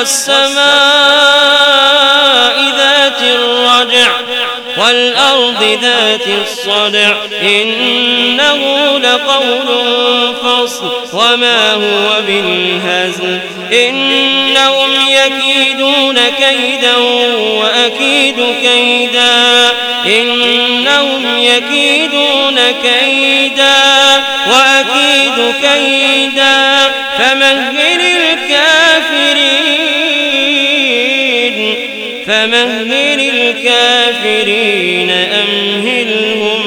والسماء ذات الرجع والأرض ذات الصدع. إنه لقول فصل. وما هو بالهزل. إنهم يكيدون كيدا وأكيد كيدا. إنهم يكيدون كيدا وأكيد كيدا. فمهل فمهل الكافرين أمهلهم.